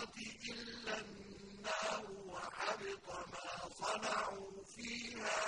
الْآخِرَةِ إِلَّا النَّارُ ۖ وَحَبِطَ مَا صَنَعُوا فِيهَا